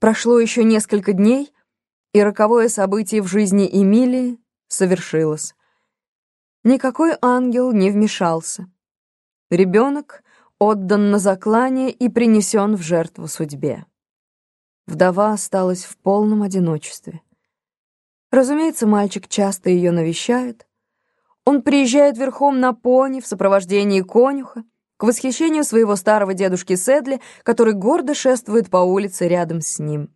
Прошло еще несколько дней, и роковое событие в жизни Эмилии совершилось. Никакой ангел не вмешался. Ребенок отдан на заклание и принесен в жертву судьбе. Вдова осталась в полном одиночестве. Разумеется, мальчик часто ее навещает. Он приезжает верхом на пони в сопровождении конюха, к восхищению своего старого дедушки Седли, который гордо шествует по улице рядом с ним.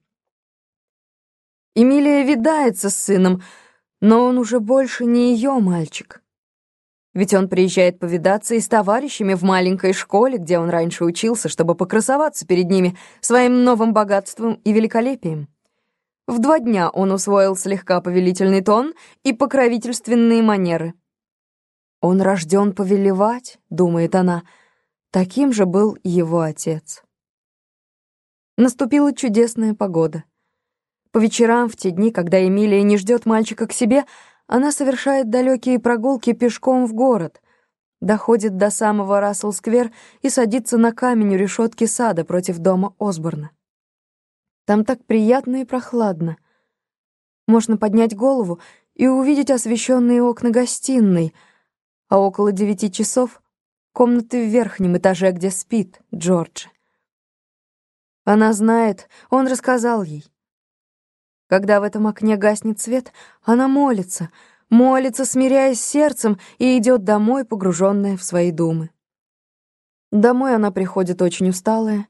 Эмилия видается с сыном, но он уже больше не ее мальчик. Ведь он приезжает повидаться и с товарищами в маленькой школе, где он раньше учился, чтобы покрасоваться перед ними своим новым богатством и великолепием. В два дня он усвоил слегка повелительный тон и покровительственные манеры. «Он рожден повелевать», — думает она, — Таким же был его отец. Наступила чудесная погода. По вечерам, в те дни, когда Эмилия не ждет мальчика к себе, она совершает далекие прогулки пешком в город, доходит до самого Рассел-сквер и садится на камень у решетки сада против дома Осборна. Там так приятно и прохладно. Можно поднять голову и увидеть освещенные окна гостиной, а около девяти часов комнаты в верхнем этаже, где спит Джордж. Она знает, он рассказал ей. Когда в этом окне гаснет свет, она молится, молится, смиряясь сердцем, и идет домой, погруженная в свои думы. Домой она приходит очень усталая.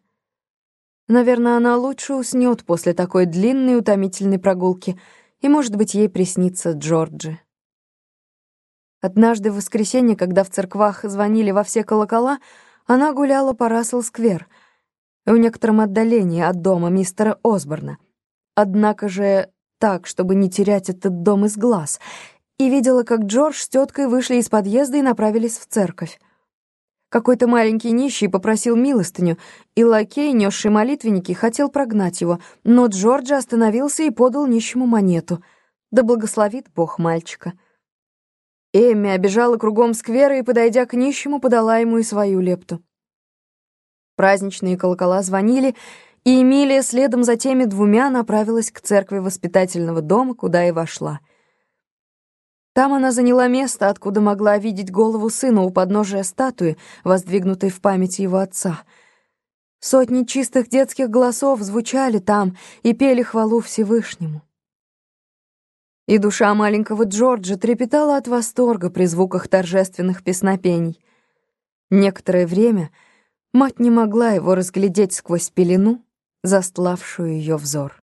Наверное, она лучше уснет после такой длинной утомительной прогулки, и, может быть, ей приснится Джорджи. Однажды в воскресенье, когда в церквах звонили во все колокола, она гуляла по Рассел-сквер, в некотором отдалении от дома мистера Осборна. Однако же так, чтобы не терять этот дом из глаз, и видела, как Джордж с теткой вышли из подъезда и направились в церковь. Какой-то маленький нищий попросил милостыню, и лакей, несший молитвенники, хотел прогнать его, но Джордж остановился и подал нищему монету. Да благословит Бог мальчика. Эмми обежала кругом сквера и, подойдя к нищему, подала ему и свою лепту. Праздничные колокола звонили, и Эмилия следом за теми двумя направилась к церкви воспитательного дома, куда и вошла. Там она заняла место, откуда могла видеть голову сына у подножия статуи, воздвигнутой в память его отца. Сотни чистых детских голосов звучали там и пели хвалу Всевышнему. И душа маленького Джорджа трепетала от восторга при звуках торжественных песнопений. Некоторое время мать не могла его разглядеть сквозь пелену, застлавшую ее взор.